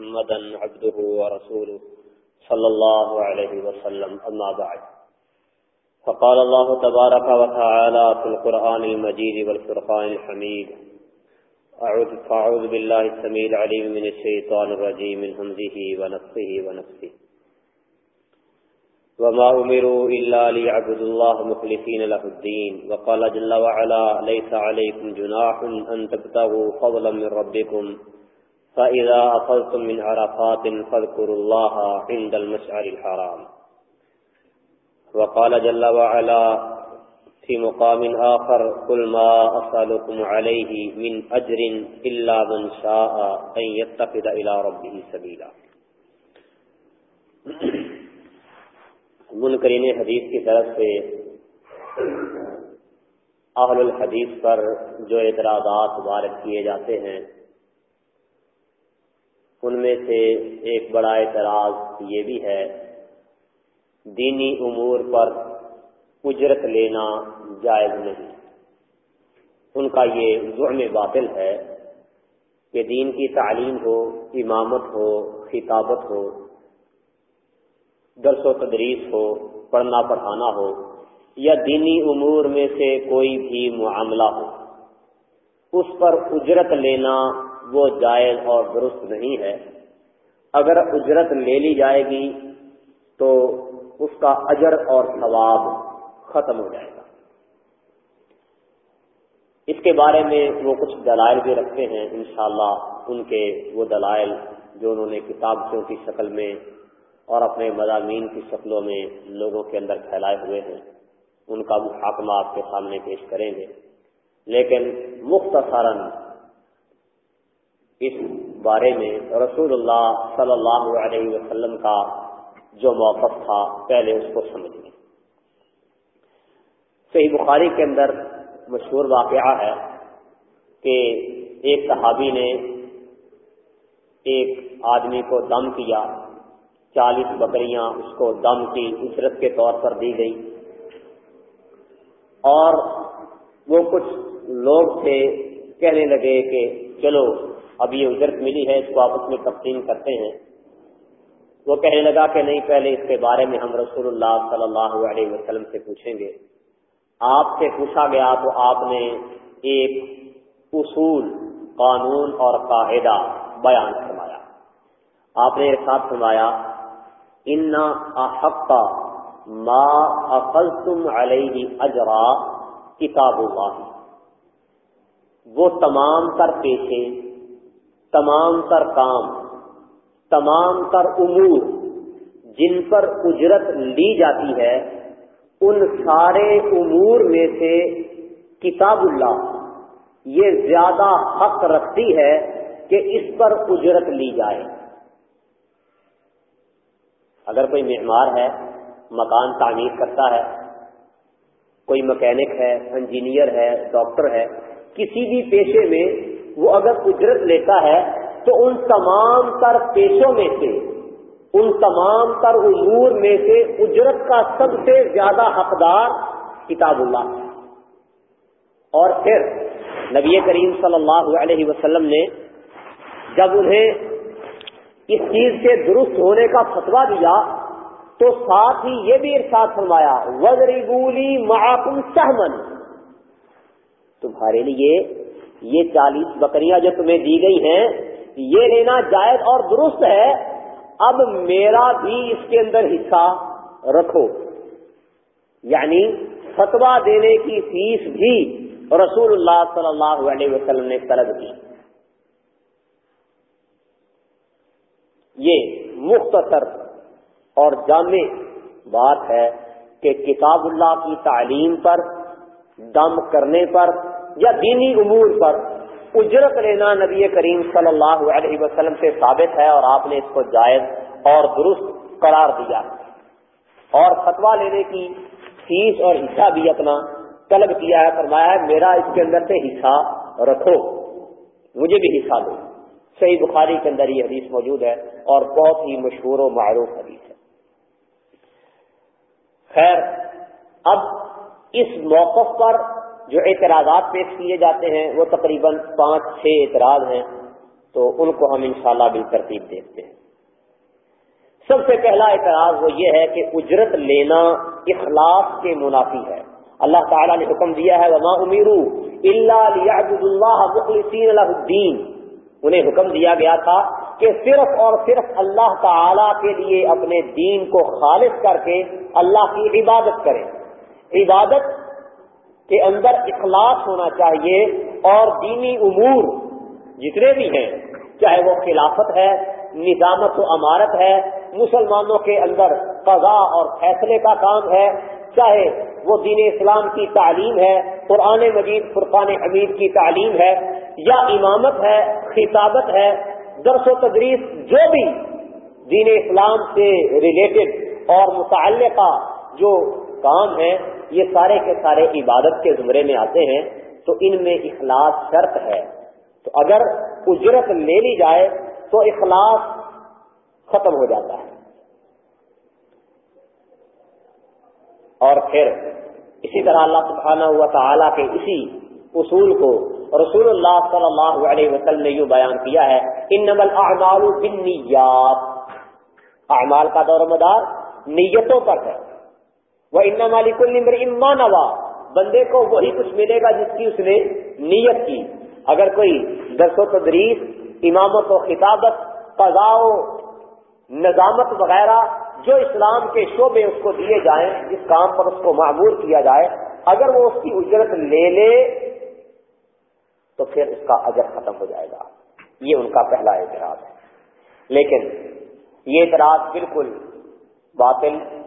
محمدا عبده ورسوله صلى الله عليه وسلم. أما بعد، فقال الله تبارك وتعالى في القرآن المجيد والفرقان الحميد أعوذ فأعوذ بالله السميع العليم من الشيطان الرجيم من همزه ونفسه ونفسه وما أمروا إلا ليعبدوا الله مخلصين له الدين. وقال جل وعلا ليس عليكم جناح أن تبتغوا فضلا من ربكم فإذا أصلتم من عرفات فاذكروا الله عند المشعر الحرام وقال جل وعلا في مقام آخر قل ما أسألكم عليه من أجر إلا من شاء أن يتقد إلى ربه سبيلا منکرین حدیث کی طرف سے اہل الحدیث پر جو اعتراضات وارد کیے جاتے ہیں ان میں سے ایک بڑا اعتراض یہ بھی ہے، دینی امور پر اجرت لینا جائز نہیں۔ ان کا یہ ظلم باطل ہے کہ دین کی تعلیم ہو، امامت ہو، خطابت ہو، درس و تدریس ہو، پڑھنا پڑھانا ہو، یا دینی امور میں سے کوئی بھی معاملہ ہو، اس پر اجرت لینا وہ جائز اور درست نہیں ہے۔ اگر اجرت لے لی جائے گی تو اس کا اجر اور ثواب ختم ہو جائے گا۔ اس کے بارے میں وہ کچھ دلائل بھی رکھتے ہیں انشاءاللہ۔ ان کے وہ دلائل جو انہوں نے کتابوں کی شکل میں اور اپنے مضامین کی شکلوں میں لوگوں کے اندر پھیلائے ہوئے ہیں۔ ان کا محاکمہ آپ کے سامنے پیش کریں گے۔ لیکن مختصراً اس بارے میں رسول اللہ صلی اللہ علیہ وسلم کا جو موقف تھا، پہلے اس کو سمجھ لیں۔ صحیح بخاری کے اندر مشہور واقعہ ہے کہ ایک صحابی نے ایک آدمی کو دم کیا، چالیس بکریاں اس کو دم کی اجرت کے طور پر دی گئی۔ اور وہ کچھ لوگ تھے، کہنے لگے کہ چلو اب یہ اجرت ملی ہے، اس کو آپس میں تقسیم کرتے ہیں۔ وہ کہنے لگا کہ نہیں، پہلے اس کے بارے میں ہم رسول اللہ صلی اللہ علیہ وسلم سے پوچھیں گے۔ آپ سے پوچھا گیا تو آپ نے ایک اصول، قانون اور قاعدہ بیان فرمایا۔ آپ نے ایک ساتھ فرمایا، ان احق ما اقلتم علیہ اجرا کتاب اللہ۔ وہ تمام تر پیشے تمام تر کام، تمام تر امور جن پر اجرت لی جاتی ہے، ان سارے امور میں سے کتاب اللہ یہ زیادہ حق رکھتی ہے کہ اس پر اجرت لی جائے۔ اگر کوئی معمار ہے، مکان تعمیر کرتا ہے، کوئی مکینک ہے، انجینئر ہے، ڈاکٹر ہے، کسی بھی پیشے میں وہ اگر اجرت لیتا ہے تو ان تمام تر پیشوں میں سے، ان تمام تر امور میں سے اجرت کا سب سے زیادہ حقدار کتاب اللہ اور پھر نبی کریم صلی اللہ علیہ وسلم نے جب انہیں اس چیز کے درست ہونے کا فتوا دیا تو ساتھ ہی یہ بھی ارشاد فرمایا وزری بولی محکم سہمن تمہارے لیے یہ چالیس بکریاں جو تمہیں دی گئی ہیں، یہ لینا جائز اور درست ہے۔ اب میرا بھی اس کے اندر حصہ رکھو۔ یعنی فتوا دینے کی فیس بھی رسول اللہ صلی اللہ علیہ وسلم نے طلب کی۔ یہ مختصر اور جامع بات ہے کہ کتاب اللہ کی تعلیم پر، دم کرنے پر یا دینی امور پر اجرت لینا نبی کریم صلی اللہ علیہ وسلم سے ثابت ہے اور آپ نے اس کو جائز اور درست قرار دیا اور فتوا لینے کی فیس اور حصہ بھی اپنا طلب کیا ہے، فرمایا ہے، میرا اس کے اندر سے حصہ رکھو، مجھے بھی حصہ دو۔ صحیح بخاری کے اندر یہ حدیث موجود ہے اور بہت ہی مشہور و معروف حدیث ہے۔ خیر، اب اس موقف پر جو اعتراضات پیش کیے جاتے ہیں، وہ تقریباً پانچ، چھ اعتراض ہیں، تو ان کو ہم انشاءاللہ بھی ترتیب دیکھتے ہیں۔ سب سے پہلا اعتراض وہ یہ ہے کہ اجرت لینا اخلاص کے منافی ہے۔ اللہ تعالیٰ نے حکم دیا ہے، وما امیرو اللہ اللہ مخلصین الدین انہیں حکم دیا گیا تھا کہ صرف اور صرف اللہ تعالی کے لیے اپنے دین کو خالص کر کے اللہ کی عبادت کریں۔ عبادت کے اندر اخلاص ہونا چاہیے اور دینی امور جتنے بھی ہیں، چاہے وہ خلافت ہے، نظامت و امارت ہے، مسلمانوں کے اندر قضاء اور فیصلے کا کام ہے، چاہے وہ دین اسلام کی تعلیم ہے، قرآن مجید، فرقان حمید کی تعلیم ہے، یا امامت ہے، خطابت ہے، درس و تدریس جو بھی دین اسلام سے ریلیٹڈ اور متعلقہ جو کام ہیں یہ سارے کے سارے عبادت کے زمرے میں آتے ہیں، تو ان میں اخلاص شرط ہے۔ تو اگر اجرت لے لی جائے، تو اخلاص ختم ہو جاتا ہے۔ اور پھر اسی طرح اللہ سبحانہ ہوا تعالیٰ کے اسی اصول کو رسول اللہ صلی اللہ علیہ وسلم نے یوں بیان کیا ہے ان نمل اعمال اعمال کا دور مدار نیتوں پر ہے۔ وہ ان مالک المر اما نوا بندے کو وہی کچھ ملے گا جس کی اس نے نیت کی۔ اگر کوئی درس و تدریس، امامت و خطابت، قضاء و نظامت وغیرہ جو اسلام کے شعبے اس کو دیے جائیں، جس کام پر اس کو معمور کیا جائے، اگر وہ اس کی اجرت لے لے، تو پھر اس کا اجر ختم ہو جائے گا۔ یہ ان کا پہلا اعتراض ہے۔ لیکن یہ اعتراض بالکل باطل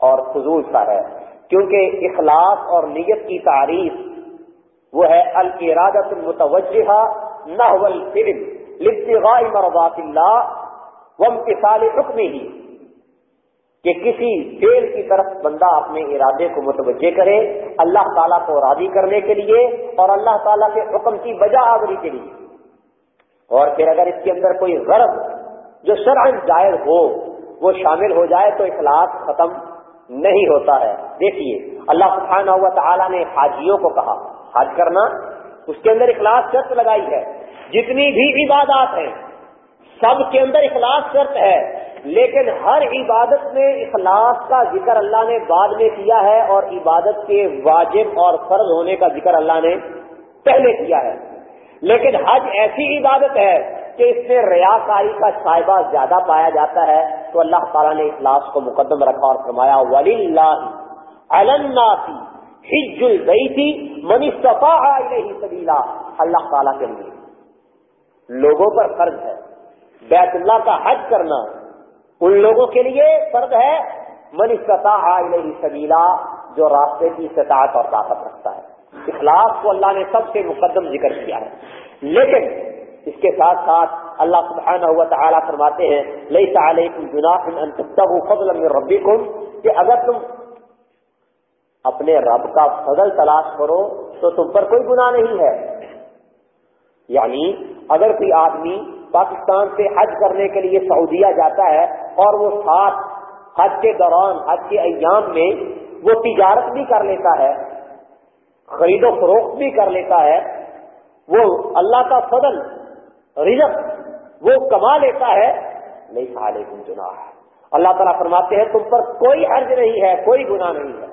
اور فضول سا ہے۔ کیونکہ اخلاص اور نیت کی تعریف وہ ہے الرادت المتوجہ نحو الفرم لابتغاء مرضات اللہ وامتثال حکم ہی کہ کسی فیل کی طرف بندہ اپنے ارادے کو متوجہ کرے، اللہ تعالیٰ کو راضی کرنے کے لیے اور اللہ تعالیٰ کے حکم کی بجا آوری کے لیے۔ اور پھر اگر اس کے اندر کوئی غرض جو شرعن جائز ہو، وہ شامل ہو جائے تو اخلاق ختم نہیں ہوتا ہے۔ دیکھیے، اللہ سبحانہ ہوا تعالیٰ نے حاجیوں کو کہا، حج کرنا اس کے اندر اخلاص شرط لگائی ہے۔ جتنی بھی عبادات ہیں، سب کے اندر اخلاص شرط ہے، لیکن ہر عبادت میں اخلاص کا ذکر اللہ نے بعد میں کیا ہے اور عبادت کے واجب اور فرض ہونے کا ذکر اللہ نے پہلے کیا ہے۔ لیکن حج ایسی عبادت ہے کہ اس میں ریاکاری کا صاحبہ زیادہ پایا جاتا ہے۔ تو اللہ تعالیٰ نے اخلاص کو مقدم رکھا اور فرمایا ولی اللہ حج البیتی منی صفا سبیلا اللہ تعالیٰ کے لیے۔ لوگوں پر فرض ہے۔ بیت اللہ کا حج کرنا ان لوگوں کے لیے فرد ہے۔ من استطاع الیہ سبیلا جو راستے کی استطاعت اور طاقت رکھتا ہے۔ اخلاص کو اللہ نے سب سے مقدم ذکر کیا ہے۔ لیکن اس کے ساتھ ساتھ اللہ سبحانہ ہوا تعالیٰ فرماتے ہیں لئی علیکم جناح ان تبتغوا فضلا من ربکم کہ اگر تم اپنے رب کا فضل تلاش کرو، تو تم پر کوئی گناہ نہیں ہے۔ یعنی اگر کوئی آدمی پاکستان سے حج کرنے کے لیے سعودیہ جاتا ہے اور وہ ساتھ حج کے دوران، حج کے ایام میں وہ تجارت بھی کر لیتا ہے، خرید و فروخت بھی کر لیتا ہے، وہ اللہ کا فضل، رزق وہ کما لیتا ہے، نہیں سالے تم چنا ہے اللہ تعالیٰ فرماتے ہیں، تم پر کوئی حرج نہیں ہے، کوئی گناہ نہیں ہے۔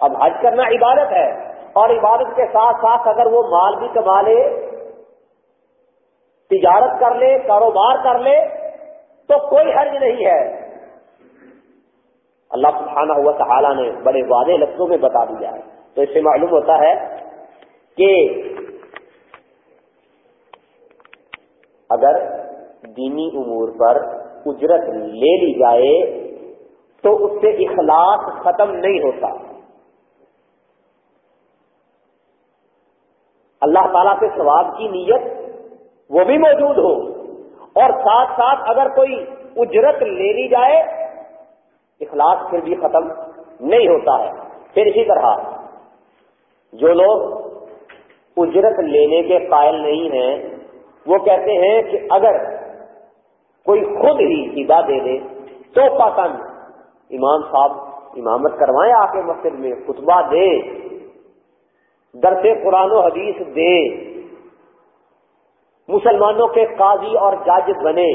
اب حج کرنا عبادت ہے، اور عبادت کے ساتھ ساتھ اگر وہ مال بھی کما لے، تجارت کر لے، کاروبار کر لے، تو کوئی حرج نہیں ہے۔ اللہ سبحانہ ہوا تعالیٰ نے بڑے واضح لفظوں میں بتا دیا ہے۔ تو اس سے معلوم ہوتا ہے کہ اگر دینی امور پر اجرت لے لی جائے تو اس سے اخلاق ختم نہیں ہوتا۔ اللہ تعالیٰ سے ثواب کی نیت وہ بھی موجود ہو۔ اور ساتھ ساتھ اگر کوئی اجرت لے لی جائے، اخلاص پھر بھی ختم نہیں ہوتا ہے۔ پھر اسی طرح جو لوگ اجرت لینے کے قائل نہیں ہیں وہ کہتے ہیں کہ اگر کوئی خود ہی ہدا دے دے، تو پسند امام صاحب امامت کروائیں آ کے مسجد میں، خطبہ دے، درس قرآن و حدیث دے۔ مسلمانوں کے قاضی اور جج بنے،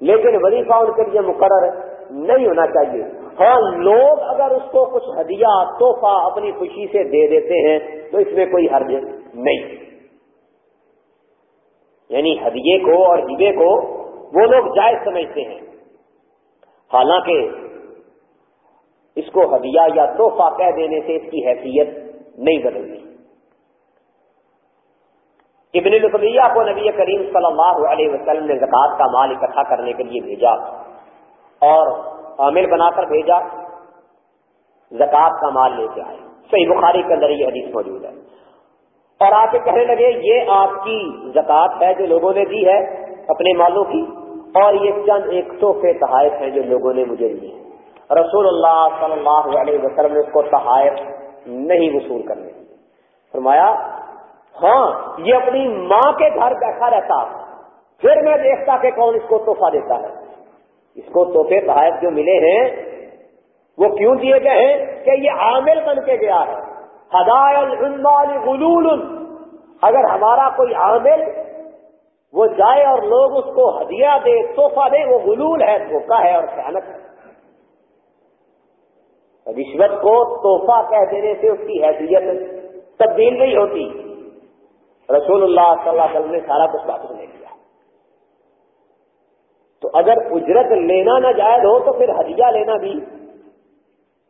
لیکن وظیفہ ان کے لیے مقرر نہیں ہونا چاہیے۔ ہاں لوگ اگر اس کو کچھ ہدیہ توحفہ اپنی خوشی سے دے دیتے ہیں، تو اس میں کوئی حرج نہیں۔ یعنی ہدیے کو اور ہبے کو وہ لوگ جائز سمجھتے ہیں۔ حالانکہ اس کو ہدیہ یا توحفہ کہہ دینے سے اس کی حیثیت نہیں بدلتی۔ ابن القبیہ کو نبی کریم صلی اللہ علیہ وسلم نے زکوٰۃ کا مال اکٹھا کرنے کے لیے بھیجا اور عامل بنا کر بھیجا، زکوٰۃ کا مال لے کے آئے۔ صحیح بخاری کے اندر یہ حدیث موجود ہے۔ اور آ کے کہنے لگے، یہ آپ کی زکوٰۃ ہے جو لوگوں نے دی ہے اپنے مالوں کی، اور یہ چند ایک تحفے تحائف ہیں جو لوگوں نے مجھے دیے رسول اللہ صلی اللہ علیہ وسلم نے اس کو تحائف نہیں وصول کرنے فرمایا ہاں یہ اپنی ماں کے گھر بیٹھا رہتا، پھر میں دیکھتا کہ کون اس کو تحفہ دیتا ہے۔ اس کو تحفے تحائف جو ملے ہیں، وہ کیوں دیے گئے ہیں کہ یہ عامل بن کے گیا ہے؟ ہدایل غلول. اگر ہمارا کوئی عامل وہ جائے اور لوگ اس کو ہدیہ دے توحفہ دے، وہ غلول ہے، دھوکہ ہے اور خیانت ہے۔ رشوت کو توحفہ کہہ دینے سے اس کی حیثیت تبدیل نہیں ہوتی۔ رسول اللہ صلی اللہ علیہ وسلم نے سارا کچھ واپس لے لیا تو اگر اجرت لینا ناجائز ہو تو پھر ہدیہ لینا بھی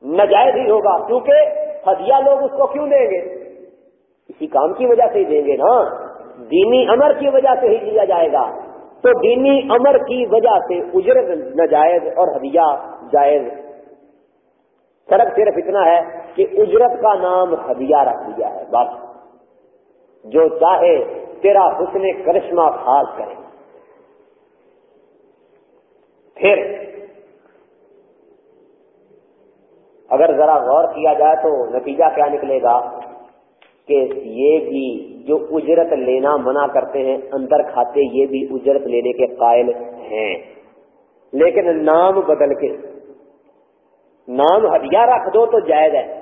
ناجائز ہی ہوگا، کیونکہ ہدیہ لوگ اس کو کیوں دیں گے؟ کسی کام کی وجہ سے ہی دیں گے نا۔ دینی امر کی وجہ سے ہی لیا جائے گا۔ تو دینی امر کی وجہ سے اجرت ناجائز اور ہدیہ جائز۔ فرق صرف اتنا ہے کہ اجرت کا نام ہدیہ رکھ دیا ہے، بس۔ جو چاہے تیرا حسن کرشمہ خاص کرے۔ پھر اگر ذرا غور کیا جائے تو نتیجہ کیا نکلے گا کہ یہ بھی جو اجرت لینا منع کرتے ہیں، اندر کھاتے یہ بھی اجرت لینے کے قائل ہیں۔ لیکن نام بدل کے، نام ہدیہ رکھ دو تو جائز ہے۔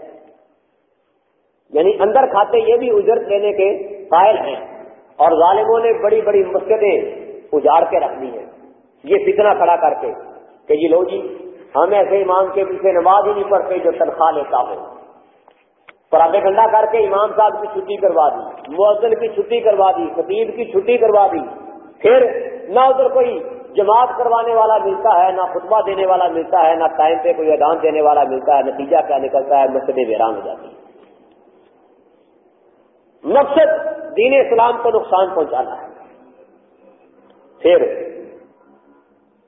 یعنی اندر کھاتے یہ بھی اجرت لینے کے قائل ہیں۔ اور ظالموں نے بڑی بڑی مسجدیں اجاڑ کے رکھ دی ہیں۔ یہ فتنہ کھڑا کر کے کہ یہ لو جی ہم ایسے امام کے پیچھے نماز ہی نہیں پڑھتے جو تنخواہ لیتا ہو۔ پراٹھے گنڈا کر کے امام صاحب کی چھٹی کروا دی، مؤذن کی چھٹی کروا دی، خطیب کی چھٹی کروا دی۔ پھر نہ ادھر کوئی جماعت کروانے والا ملتا ہے، نہ خطبہ دینے والا ملتا ہے، نہ ٹائم پہ کوئی اذان دینے والا ملتا ہے، نتیجہ کیا نکلتا ہے؟ مسجد ویران ہو جاتی ہے مقصد دین اسلام کو نقصان پہنچانا ہے۔ پھر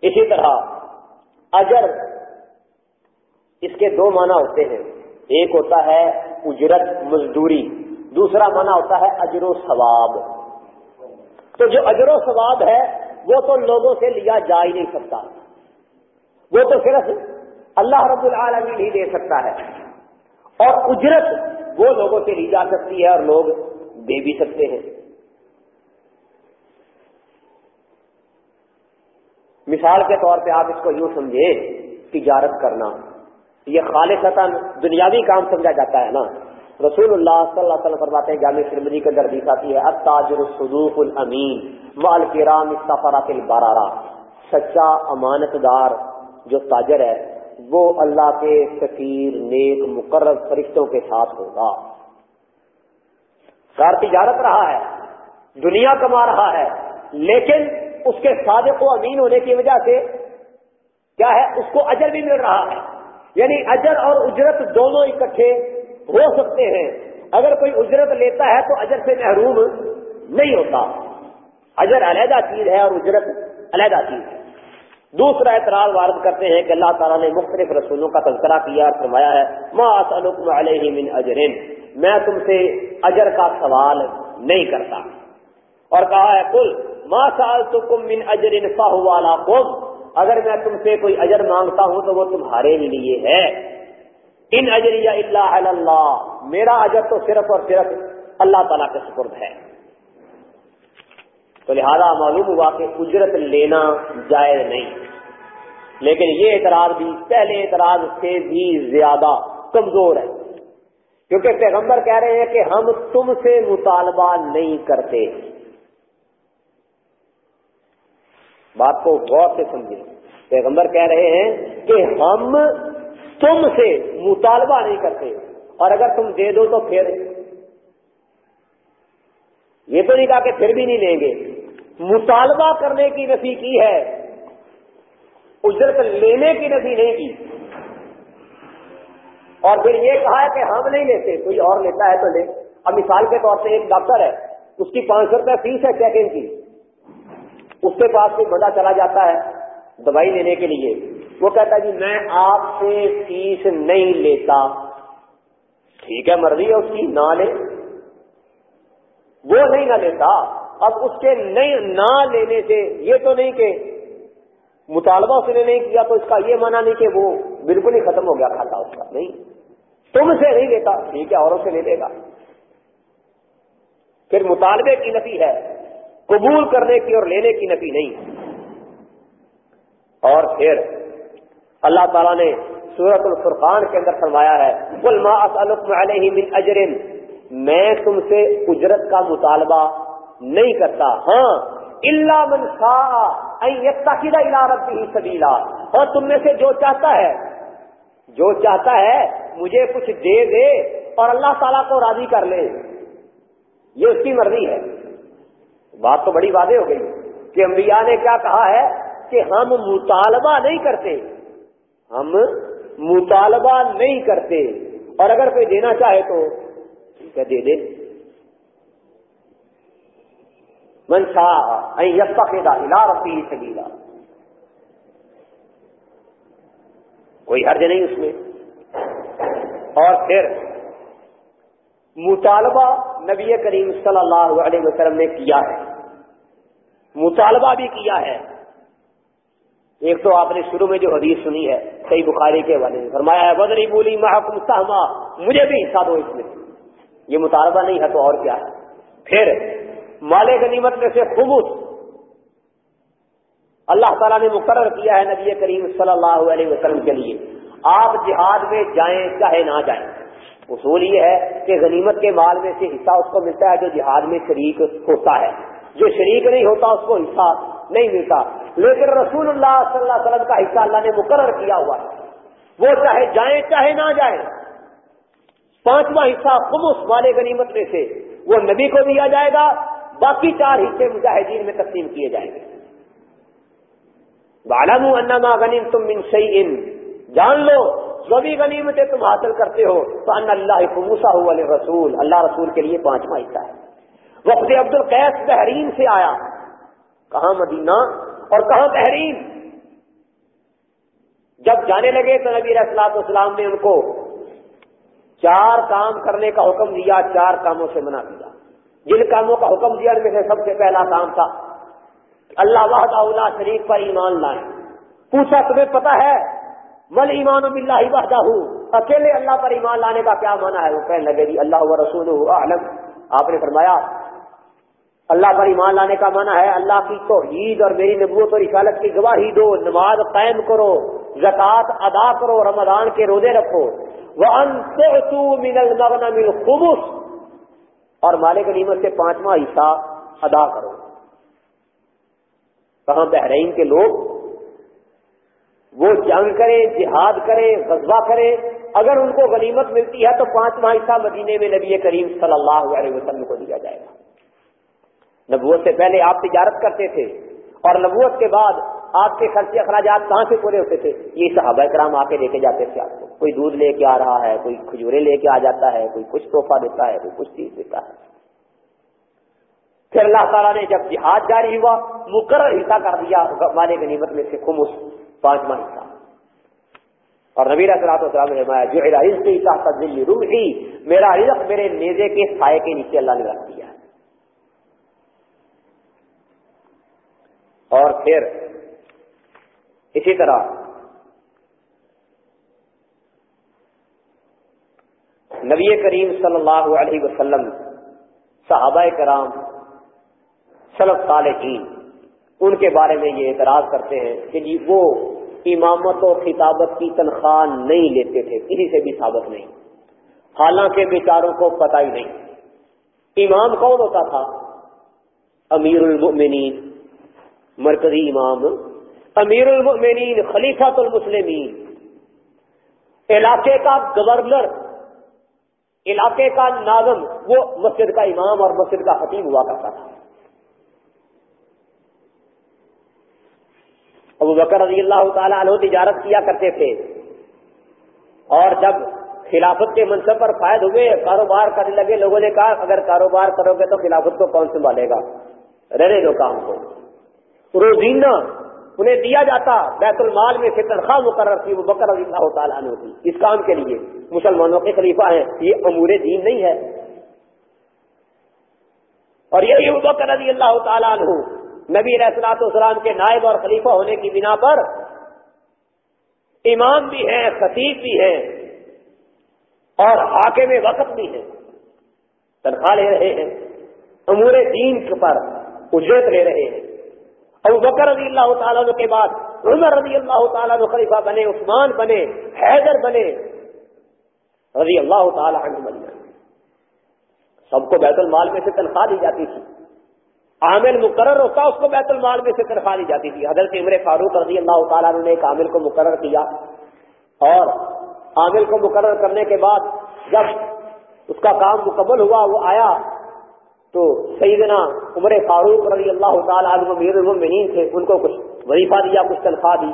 اسی طرح اجر اس کے دو معنی ہوتے ہیں۔ ایک ہوتا ہے اجرت مزدوری، دوسرا معنی ہوتا ہے اجر و ثواب۔ تو جو اجر و ثواب ہے، وہ تو لوگوں سے لیا جا ہی نہیں سکتا۔ وہ تو صرف اللہ رب العالمین ہی دے سکتا ہے۔ اور اجرت وہ لوگوں سے لی جا سکتی ہے اور لوگ دے بھی سکتے ہیں۔ مثال کے طور پہ آپ اس کو یوں سمجھے تجارت کرنا۔ یہ خالص دنیاوی کام سمجھا جاتا ہے نا۔ رسول اللہ صلی اللہ علیہ وسلم فرماتے ہیں، جامع شرمدی کے اندر حدیث آتی ہے، التاجر الصدوق الامین والکرام السفرات البرارا سچا امانت دار جو تاجر ہے، وہ اللہ کے فقیر، نیک، مقرر فرشتوں کے ساتھ ہوگا۔ کار تجارت رہا ہے، دنیا کما رہا ہے، لیکن اس کے صادق و امین ہونے کی وجہ سے کیا ہے، اس کو اجر بھی مل رہا ہے۔ یعنی اجر اور اجرت دونوں اکٹھے ہو سکتے ہیں۔ اگر کوئی اجرت لیتا ہے تو اجر سے محروم نہیں ہوتا۔ اجر علیحدہ چیز ہے اور اجرت علیحدہ چیز ہے۔ دوسرا اعتراض وارد کرتے ہیں کہ اللہ تعالیٰ نے مختلف رسولوں کا تذکرہ کیا اور فرمایا ہے، ما علیہ من اجرین میں تم سے اجر کا سوال نہیں کرتا۔ اور کہا ہے کل ما سألتکم من اجر فہو علاقم اگر میں تم سے کوئی اجر مانگتا ہوں تو وہ تمہارے لیے ہے۔ ان اجریہ اللہ اللہ، میرا اجر تو صرف اور صرف اللہ تعالیٰ کے سپرد ہے۔ تو لہذا معلوم ہوا کہ اجرت لینا جائز نہیں۔ لیکن یہ اعتراض بھی، پہلے اعتراض سے بھی زیادہ کمزور ہے۔ کیونکہ پیغمبر کہہ رہے ہیں کہ ہم تم سے مطالبہ نہیں کرتے۔ بات کو غور سے سمجھے پیغمبر کہہ رہے ہیں کہ ہم تم سے مطالبہ نہیں کرتے۔ اور اگر تم دے دو تو پھر۔ یہ تو نہیں کہا کہ پھر بھی نہیں لیں گے۔ مطالبہ کرنے کی نفی کی ہے۔ اجرت لینے کی نفی نہیں کی۔ اور پھر یہ کہا ہے کہ ہم نہیں لیتے، کوئی اور لیتا ہے تو لے۔ اب مثال کے طور سے ایک ڈاکٹر ہے، اس کی پانچ سو روپئے فیس ہے چیک ان کی۔ اس کے پاس کوئی بندہ چلا جاتا ہے دوائی لینے کے لیے، وہ کہتا ہے جی میں آپ سے فیس نہیں لیتا۔ ٹھیک ہے، مرضی ہے اس کی، نہ لے۔ وہ نہیں نہ لیتا۔ اب اس کے نہیں، نہ لینے سے یہ تو نہیں کہ مطالبہ اس نے نہیں کیا تو اس کا یہ مانا نہیں کہ وہ بالکل ہی ختم ہو گیا، کھاتا اس کا۔ نہیں۔ تم سے نہیں لیتا۔ ٹھیک ہے اوروں سے لے لے گا۔ پھر مطالبے کی نفی ہے۔ قبول کرنے کی اور لینے کی نفی نہیں۔ اور پھر اللہ تعالیٰ نے سورت الفرقان کے اندر فرمایا ہے علیہ من اجرن میں تم سے اجرت کا مطالبہ نہیں کرتا۔ ہاں اللہ منسا علاق ہی سبیلا اور تم میں سے جو چاہتا ہے، جو چاہتا ہے مجھے کچھ دے دے اور اللہ تعالیٰ کو راضی کر لے۔ یہ اس کی مرضی ہے۔ بات تو بڑی واضح ہو گئی کہ انبیاء نے کیا کہا ہے کہ ہم مطالبہ نہیں کرتے۔ ہم مطالبہ نہیں کرتے۔ اور اگر کوئی دینا چاہے تو ٹھیک ہے دے؟ دے منشا یسا ہلا رفیع سبیلا۔ کوئی حرج نہیں اس میں۔ اور پھر مطالبہ نبی کریم صلی اللہ علیہ وسلم نے کیا ہے۔ مطالبہ بھی کیا ہے۔ ایک تو آپ نے شروع میں جو حدیث سنی ہے، صحیح بخاری کے والے نے فرمایا ہے بدری بولی محکم سہما مجھے بھی حصہ دو اس میں۔ یہ مطالبہ نہیں ہے تو اور کیا ہے۔ پھر، مال غنیمت میں سے خبوص اللہ تعالیٰ نے مقرر کیا ہے نبی کریم صلی اللہ علیہ وسلم کے لیے۔ آپ جہاد میں جائیں چاہے نہ جائیں۔ اصول یہ ہے کہ غنیمت کے مال میں سے حصہ اس کو ملتا ہے جو جہاد میں شریک ہوتا ہے۔ جو شریک نہیں ہوتا اس کو حصہ نہیں ملتا۔ لیکن رسول اللہ صلی اللہ علیہ وسلم کا حصہ اللہ نے مقرر کیا ہوا ہے۔ وہ چاہے جائیں چاہے نہ جائیں۔ پانچواں حصہ خمس والے غنیمت میں سے وہ نبی کو دیا جائے گا۔ باقی چار حصے مجاہدین میں تقسیم کیے جائیں گے۔ بالم انما غنیم تم من ان جان لو جو بھی غنیمتیں تم حاصل کرتے ہو، تو ان اللہ خموسا ہو رسول، اللہ رسول کے لیے پانچواں حصہ ہے۔ وقت عبد القیس بحرین سے آیا۔ کہاں مدینہ؟ اور کہاں بحرین؟ جب جانے لگے تو نبی رسلاط اسلام نے ان کو چار کام کرنے کا حکم دیا، چار کاموں سے منع کیا۔ جن کاموں کا حکم دیا، ان میں سے سب سے پہلا کام تھا، اللہ وحدہ اللہ شریف پر ایمان لائیں۔ پوچھا، تمہیں پتا ہے مل ایمان بلّہ وحدہ۔ اکیلے اللہ پر ایمان لانے کا کیا مانا ہے؟ وہ کہنے لگے جی اللہ و رسول عالم آپ نے فرمایا، اللہ پر ایمان لانے کا مانا ہے اللہ کی تو عید اور میری نبوت اور رسالت کی گواہی دو، نماز قائم کرو، زکوٰۃ ادا کرو، رمضان کے روزے رکھو۔ وہ من مل خبص اور مالک نعمت سے پانچواں حصہ ادا کرو۔ کہاں بحرین کے لوگ وہ جنگ کرے، جہاد کرے غزبہ کرے۔ اگر ان کو غنیمت ملتی ہے تو پانچواں حصہ مدینے میں نبی کریم صلی اللہ علیہ وسلم کو دیا جائے گا۔ نبوت سے پہلے آپ تجارت کرتے تھے اور نبوت کے بعد آپ کے خرچے اخراجات کہاں سے پورے ہوتے تھے؟ یہ صحابہ کرام آ کے لے کے جاتے تھے آپ کو۔ کوئی دودھ لے کے آ رہا ہے، کوئی کھجورے لے کے آ جاتا ہے، کوئی کچھ تحفہ دیتا ہے، کوئی کچھ چیز دیتا ہے۔ پھر اللہ تعالیٰ نے جب جہاد جاری ہوا، مقرر حصہ کر دیا، والے غنیمت میں سے خمس۔ پانچواں حصہ اور نبی رسلاط اسلام نے جو رزق کا ہی میرا رزق میرے نیزے کے سائے کے نیچے اللہ نے رکھ دیا اور پھر اسی طرح نبی کریم صلی اللہ علیہ وسلم، صحابہ کرام، سلف صالحین، ان کے بارے میں یہ اعتراض کرتے ہیں کہ جی وہ امامت و خطابت کی تنخواہ نہیں لیتے تھے، کسی سے بھی ثابت نہیں۔ حالانکہ بیچاروں کو پتہ ہی نہیں۔ امام کون ہوتا تھا؟ امیر المؤمنین مرکزی امام۔ امیر المؤمنین خلیفہ المسلمین۔ علاقے کا گورنر، علاقے کا ناظم، وہ مسجد کا امام اور مسجد کا حتیم ہوا کرتا تھا۔ ابو بکر رضی اللہ تعالیٰ عنہ تجارت کیا کرتے تھے۔ اور جب خلافت کے منصب پر فائد ہوئے، کاروبار کرنے لگے، لوگوں نے کہا، اگر کاروبار کرو گے تو خلافت کو کون سنبھالے گا؟ رہنے دو کام کو۔ روزینہ انہیں دیا جاتا، بیت المال میں سے تنخواہ مقرر تھی وہ بکر رضی اللہ تعالیٰ عنہ تھی اس کام کے لیے مسلمانوں کے خلیفہ ہیں۔ یہ امور دین نہیں ہے۔ اور یہی بکر رضی اللہ تعالیٰ عنہ نبی علیہ السلاط والسلام کے نائب اور خلیفہ ہونے کی بنا پر امام بھی ہیں، خطیب بھی ہیں اور حاکم وقت بھی ہیں۔ تنخواہ لے رہے ہیں، امور دین پر اجرت لے رہے ہیں۔ ابو بکر رضی اللہ تعالیٰ کے بعد، عمر رضی اللہ تعالیٰ خلیفہ بنے، عثمان بنے، حیدر بنے، رضی اللہ تعالیٰ عنہ بنے۔ سب کو بیت المال میں سے تنخواہ دی جاتی تھی۔ عامل مقرر ہوتا اس کو بیت المال میں سے تنخواہ دی جاتی تھی۔ حضرت عمر فاروق رضی اللہ تعالیٰ نے ایک عامل کو مقرر کیا۔ اور عامل کو مقرر کرنے کے بعد جب اس کا کام مکمل ہوا، وہ آیا تو سیدنا عمر فاروق رضی اللہ تعالیٰ میر المؤمنین تھے۔ ان کو کچھ وظیفہ دیا، کچھ تنخواہ دی۔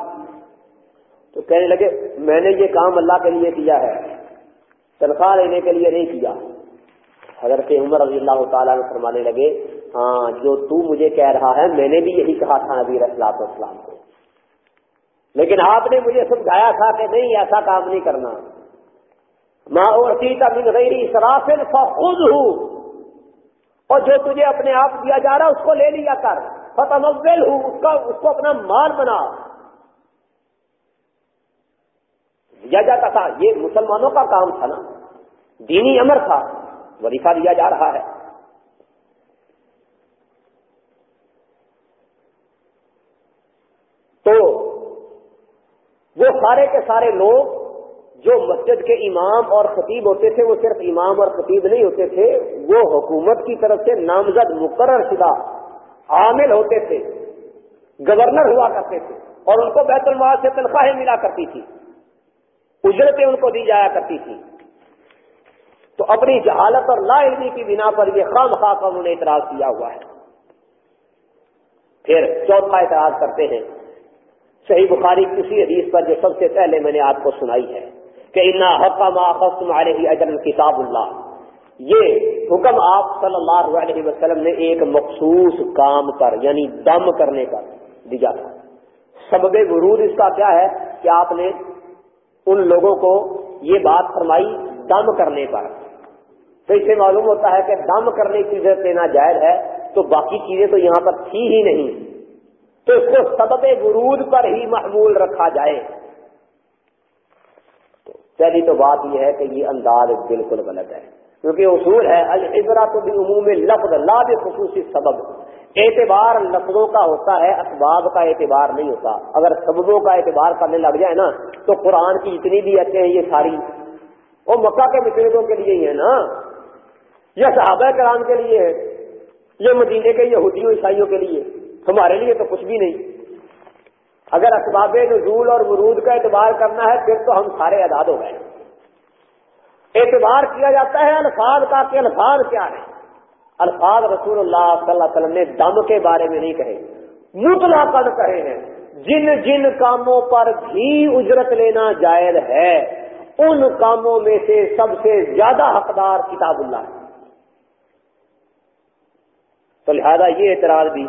تو کہنے لگے، میں نے یہ کام اللہ کے لیے کیا ہے۔ تنخواہ لینے کے لیے نہیں کیا۔ حضرت عمر رضی اللہ تعالیٰ نے فرمانے لگے ہاں جو تو مجھے کہہ رہا ہے، میں نے بھی یہی کہا تھا نبی رسلاط اسلام کو۔ لیکن آپ نے مجھے سمجھایا تھا کہ نہیں، ایسا کام نہیں کرنا۔ ماں اور سیتا من غیر سرافل فخذ ہوں اور جو تجھے اپنے آپ دیا جا رہا اس کو لے لیا کر۔ فتح ہوں اس کا، اس کو اپنا مال بنا۔ دیا جاتا تھا۔ یہ مسلمانوں کا کام تھا نا۔ دینی امر تھا۔ وظیفہ دیا جا رہا ہے تو وہ سارے کے سارے لوگ جو مسجد کے امام اور خطیب ہوتے تھے، وہ صرف امام اور خطیب نہیں ہوتے تھے، وہ حکومت کی طرف سے نامزد مقرر شدہ عامل ہوتے تھے، گورنر ہوا کرتے تھے اور ان کو بیت المال سے تنخواہیں ملا کرتی تھی، اجرتیں ان کو دی جایا کرتی تھی۔ تو اپنی جہالت اور لا علمی کی بنا پر یہ خام خاص انہوں نے اعتراض کیا ہوا ہے۔ پھر چوتھا اعتراض کرتے ہیں۔ صحیح بخاری کسی حدیث پر جو سب سے پہلے میں نے آپ کو سنائی ہے کہ انا حق علیہ اجر کتاب اللہ یہ حکم آپ صلی اللہ علیہ وسلم نے ایک مخصوص کام پر یعنی دم کرنے کا دیا تھا۔ سبب ورود اس کا کیا ہے کہ آپ نے ان لوگوں کو یہ بات فرمائی دم کرنے پر۔ تو اس سے معلوم ہوتا ہے کہ دم کرنے کی ضرورت لینا جائز ہے، تو باقی چیزیں تو یہاں پر تھی ہی نہیں۔ تو اس کو سبب ورود پر ہی محمول رکھا جائے۔ پہلی تو بات یہ ہے کہ یہ انداز بالکل غلط ہے۔ کیونکہ اصول ہے البرا تو بھی عموم لفظ لا خصوصی سبب۔ اعتبار لفظوں کا ہوتا ہے، اسباب کا اعتبار نہیں ہوتا۔ اگر سببوں کا اعتبار کرنے لگ جائے نا، تو قرآن کی اتنی بھی اچھے ہیں، یہ ساری۔ وہ مکہ کے مشرقوں کے لیے ہی ہے نا۔ یہ صحابہ کرام کے لیے ہے۔ یہ مدینے کے یہودیوں، عیسائیوں کے لیے۔ ہمارے لیے تو کچھ بھی نہیں۔ اگر اسباب نزول اور ورود کا اعتبار کرنا ہے، پھر تو ہم سارے ادا ہو گئے۔ اعتبار کیا جاتا ہے الفاظ کا کہ الفاظ کیا ہے الفاظ رسول اللہ صلی اللہ علیہ وسلم نے دم کے بارے میں نہیں کہے۔ مطلع کہے ہیں، جن جن کاموں پر بھی اجرت لینا جائز ہے، ان کاموں میں سے سب سے زیادہ حقدار کتاب اللہ ہے۔ تو لہذا یہ اعتراض بھی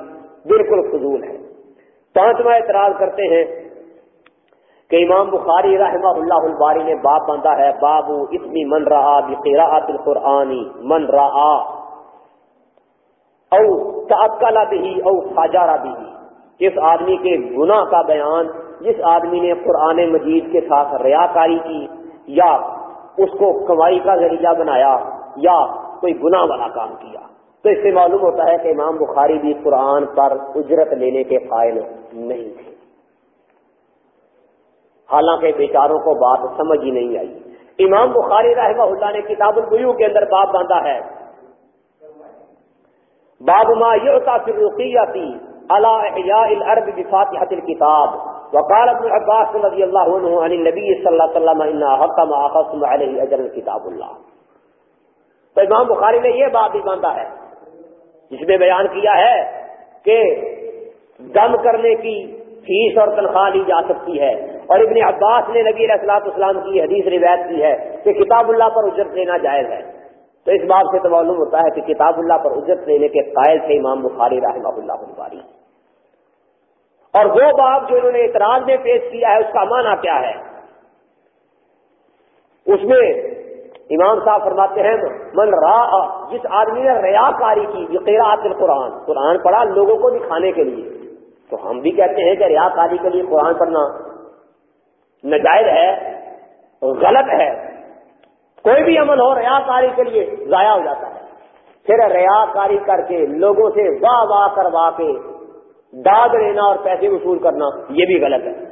بالکل فضول ہے۔ پانچواں اعتراض کرتے ہیں کہ امام بخاری رحمہ اللہ الباری نے باپ باندھا ہے، بابو اتنی من رہا بقراءت القرآنی من رہا او تعقلا بھی او فاجارا بھی اس آدمی کے گناہ کا بیان، جس آدمی نے قرآن مجید کے ساتھ ریاکاری کی، یا اس کو کمائی کا ذریعہ بنایا، یا کوئی گناہ والا کام کیا۔ تو اس سے معلوم ہوتا ہے کہ امام بخاری بھی قرآن پر اجرت لینے کے قائل نہیں تھے۔ حالانکہ بیچاروں کو بات سمجھ ہی نہیں آئی۔ امام بخاری رحمہ اللہ نے کتاب البیو کے اندر باب باندھا ہے۔ باب ما یہ پھر رقیہ تھی الارض بفاتحه الكتاب۔ وقال ابن عباس رضی اللہ عنہ عن النبی صلی اللہ علیہ وسلم، ان حکم اخذتم علیہ اجر کتاب اللہ. تو امام بخاری نے یہ بات بھی باندھا ہے۔ جس میں بیان کیا ہے کہ دم کرنے کی فیس اور تنخواہ لی جا سکتی ہے۔ اور ابن عباس نے نبی علیہ السلاط اسلام کی حدیث روایت کی ہے کہ کتاب اللہ پر اجرت لینا جائز ہے۔ تو اس بات سے تو معلوم ہوتا ہے کہ کتاب اللہ پر اجرت لینے کے قائل تھے امام بخاری رحمہ اللہ بخاری اور وہ باب جو انہوں نے اعتراض میں پیش کیا ہے، اس کا معنی کیا ہے؟ اس میں امام صاحب فرماتے ہیں، من را جس آدمی نے ریا کاری کی یقیرات قرآن قرآن پڑھا لوگوں کو دکھانے کے لیے۔ تو ہم بھی کہتے ہیں کہ ریا کاری کے لیے قرآن پڑھنا نجائز ہے، غلط ہے۔ کوئی بھی عمل ہو ریا کاری کے لیے ضائع ہو جاتا ہے۔ پھر ریا کاری کر کے لوگوں سے واہ واہ کروا کے داد لینا اور پیسے وصول کرنا، یہ بھی غلط ہے۔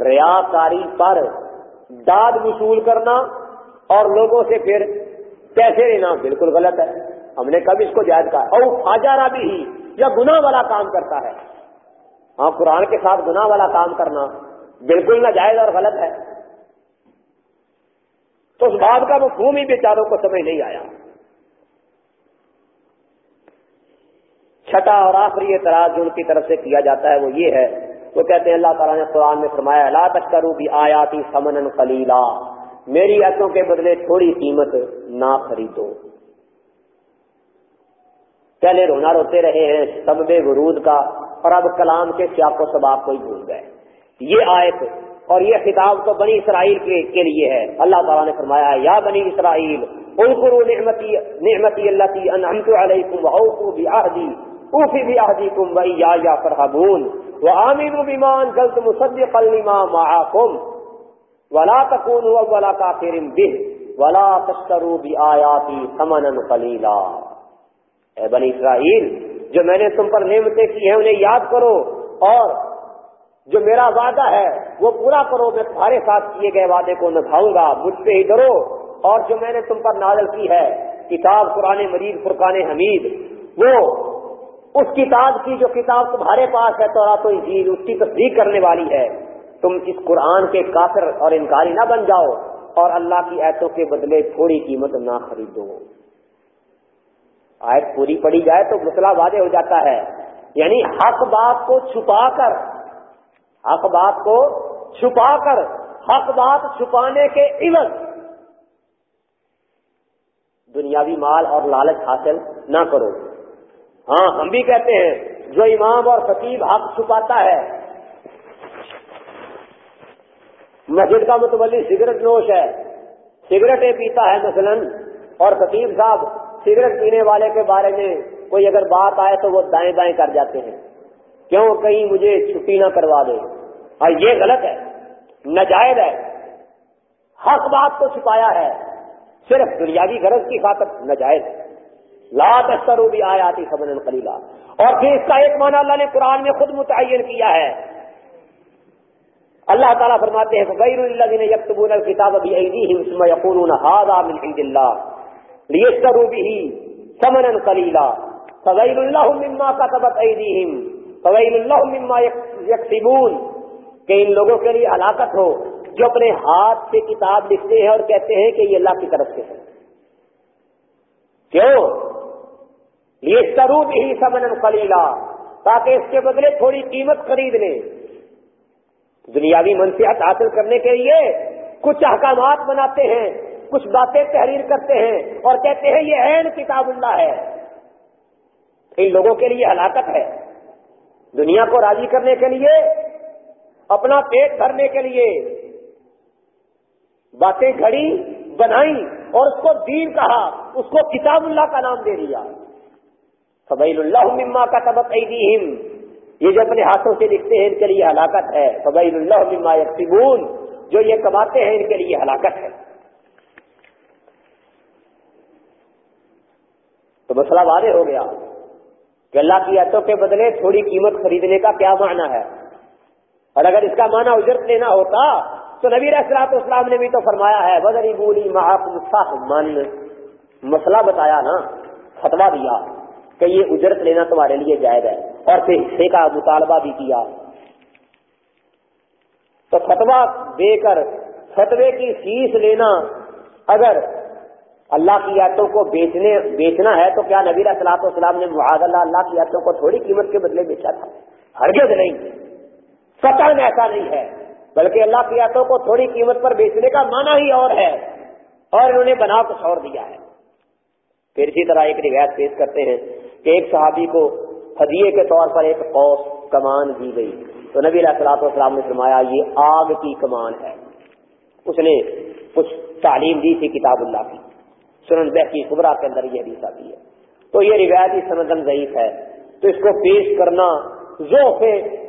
ریا کاری پر داد وصول کرنا اور لوگوں سے پھر پیسے لینا بالکل غلط ہے۔ ہم نے کب اس کو جائز کہا؟ اور خاجارہ بھی ہی، یا گناہ والا کام کرتا ہے۔ ہاں قرآن کے ساتھ گناہ والا کام کرنا بالکل نہ جائز اور غلط ہے۔ تو اس بات کا مفہوم ہی بیچاروں کو سمجھ نہیں آیا۔ چھٹا اور آخری اعتراض جو ان کی طرف سے کیا جاتا ہے وہ یہ ہے۔ وہ کہتے ہیں، اللہ تعالیٰ نے قرآن میں فرمایا، لا تشکرو بھی آیاتی سمن کلیلا میری عتوں کے بدلے تھوڑی قیمت نہ خریدو۔ پہلے رونا روتے رہے ہیں سبب ورود کا، اور اب کلام کے سیاق و سباب کو ہی بھول گئے۔ یہ آیت اور یہ خطاب تو بنی اسرائیل کے کے لیے ہے۔ اللہ تعالیٰ نے فرمایا، یا بنی اسرائیل انکرو نعمتی نعمتی اللہ کی انعمت علیکم وعوفو بعہدی، اوفی بعہدیکم وئی یا یا فرحبون وآمینو بیمان جلد مصدقا لما معاکم۔ ولا تکون ولا کافر به ولا تشترو بھی آیاتی سمن اے بنی اسرائیل، جو میں نے تم پر نعمتیں کی ہیں انہیں یاد کرو اور جو میرا وعدہ ہے، وہ پورا کرو، میں تمہارے ساتھ کیے گئے وعدے کو نبھاؤں گا، مجھ پہ ہی ڈرو۔ اور جو میں نے تم پر نازل کی ہے، کتاب قرآن مجید، فرقان حمید، وہ اس کتاب کی جو کتاب تمہارے پاس ہے تو رات و اس کی تصدیق کرنے والی ہے۔ تم اس قرآن کے کافر اور انکاری نہ بن جاؤ اور اللہ کی ایتوں کے بدلے تھوڑی قیمت نہ خریدو۔ آیت پوری پڑی جائے تو مسئلہ واضح ہو جاتا ہے۔ یعنی حق بات کو چھپا کر، حق بات کو چھپا کر، حق بات چھپانے کے عوض دنیاوی مال اور لالچ حاصل نہ کرو۔ ہاں ہم بھی کہتے ہیں، جو امام اور خطیب حق چھپاتا ہے مسجد کا متولی سگریٹ نوش ہے۔ سگریٹیں پیتا ہے مثلا، اور خطیب صاحب سگریٹ پینے والے کے بارے میں کوئی اگر بات آئے تو وہ دائیں دائیں کر جاتے ہیں۔ کیوں؟ کہیں مجھے چھٹی نہ کروا دے۔ اور یہ غلط ہے۔ نجائز ہے۔ حق بات کو چھپایا ہے۔ صرف دنیاوی غرض کی خاطر نجائز لا تسترو بھی آیا آتی سبن خلیلا اور پھر اس کا ایک معنی اللہ نے قرآن میں خود متعین کیا ہے۔ اللہ تعالیٰ فرماتے ہیں، غیر اللہ نے یکتبون الکتاب ابھی ایدیہم ثم یقولون هذا من عند اللہ. لیشتروا به ثمنا قلیلا. فغیر اللہ مما كتبت ایدیہم. فغیر اللہ مما یکتبون کہ ان لوگوں کے لیے ہلاکت ہو، جو اپنے ہاتھ سے کتاب لکھتے ہیں اور کہتے ہیں کہ یہ اللہ کی طرف سے ہے۔ کیوں؟ لیشتروا به ثمنا قلیلا، تاکہ اس کے بدلے تھوڑی قیمت خرید لیں دنیاوی منصیات حاصل کرنے کے لیے کچھ احکامات بناتے ہیں، کچھ باتیں تحریر کرتے ہیں اور کہتے ہیں یہ عین کتاب اللہ ہے۔ ان لوگوں کے لیے ہلاکت ہے۔ دنیا کو راضی کرنے کے لیے، اپنا پیٹ بھرنے کے لیے باتیں گھڑی، بنائی اور اس کو دین کہا، اس کو کتاب اللہ کا نام دے دیا۔ فبیل اللہ مما کا تبق یہ جو اپنے ہاتھوں سے لکھتے ہیں ان کے لیے ہلاکت ہے۔ فبین اللہ مما یکسبون جو یہ کماتے ہیں ان کے لیے ہلاکت ہے۔ تو مسئلہ واضح ہو گیا کہ اللہ کی ایتوں کے بدلے تھوڑی قیمت خریدنے کا کیا معنی ہے۔ اور اگر اس کا معنی اجرت لینا ہوتا تو نبی اسرات اسلام نے بھی تو فرمایا ہے بدری بولی من مسئلہ بتایا نا فتوا دیا کہ یہ اجرت لینا تمہارے لیے جائز ہے۔ اور پھر حصے کا مطالبہ بھی کیا۔ تو فتوا دے کر فتوے کی فیس لینا، اگر اللہ کی آیتوں کو بیچنے، بیچنا ہے تو کیا نبی صلاح والسلام نے معاذ اللہ اللہ کی آیتوں کو تھوڑی قیمت کے بدلے بیچا تھا؟ ہرگز نہیں۔ سطح میں ایسا نہیں ہے، بلکہ اللہ کی آیتوں کو تھوڑی قیمت پر بیچنے کا معنی ہی اور ہے۔ اور انہوں نے بنا کچھ اور دیا ہے۔ پھر اسی طرح ایک روایت پیش کرتے ہیں کہ ایک صحابی کو ہدیے کے طور پر ایک قوس کمان دی گئی۔ تو نبی علیہ السلاط والسلام نے فرمایا، یہ آگ کی کمان ہے۔ اس نے کچھ تعلیم دی تھی کتاب اللہ کی۔ سنن کی خبرہ کے اندر یہ حدیث آتی ہے۔ تو یہ روایتی سندن ضعیف ہے۔ تو اس کو پیش کرنا ذوق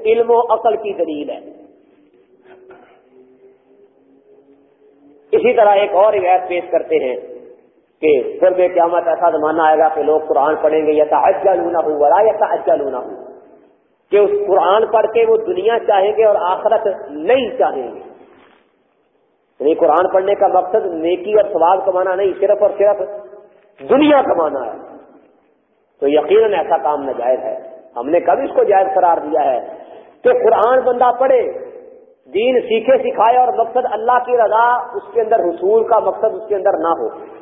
علم و عقل کی دلیل ہے۔ اسی طرح ایک اور روایت پیش کرتے ہیں۔ کہ قرب قیامت ایسا زمانہ آئے گا کہ لوگ قرآن پڑھیں گے یا اجا لونا ہو ولا یا اجا لونا ہو کہ اس قرآن پڑھ کے وہ دنیا چاہیں گے اور آخرت نہیں چاہیں گے۔ یعنی قرآن پڑھنے کا مقصد نیکی اور ثواب کمانا نہیں، صرف اور صرف دنیا کمانا ہے۔ تو یقیناً ایسا کام ناجائز ہے۔ ہم نے کب اس کو جائز قرار دیا ہے؟ کہ قرآن بندہ پڑھے، دین سیکھے، سکھائے اور مقصد اللہ کی رضا اس کے اندر، حصول کا مقصد اس کے اندر نہ ہو۔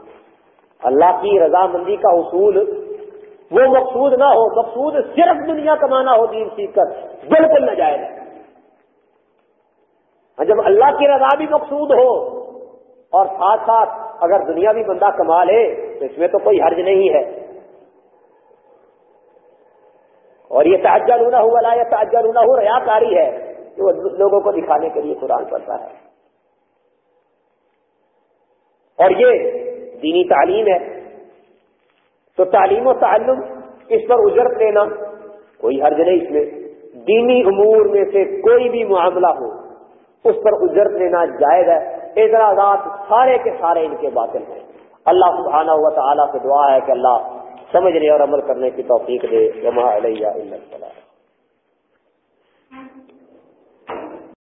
اللہ کی رضامندی کا حصول وہ مقصود نہ ہو، مقصود صرف دنیا کمانا ہو دین سیکھ کر بالکل نہ جائے جب اللہ کی رضا بھی مقصود ہو اور ساتھ ساتھ اگر دنیا بھی بندہ کما لے تو اس میں تو کوئی حرج نہیں ہے۔ اور یہ تعجہ لونا ہوا لا یہ تعجہ لونا ہو ریا کاری ہے کہ وہ لوگوں کو دکھانے کے لیے قرآن پڑتا ہے۔ اور یہ دینی تعلیم ہے۔ تو تعلیم و تعلم اس پر اجرت لینا، کوئی حرج نہیں اس میں۔ دینی امور میں سے کوئی بھی معاملہ ہو، اس پر اجرت لینا جائز ہے۔ اعتراضات سارے کے سارے ان کے باطل ہیں۔ اللہ سبحانہ ہوا تعالیٰ سے دعا ہے کہ اللہ سمجھنے اور عمل کرنے کی توفیق دے۔ جمع علیہ اللہ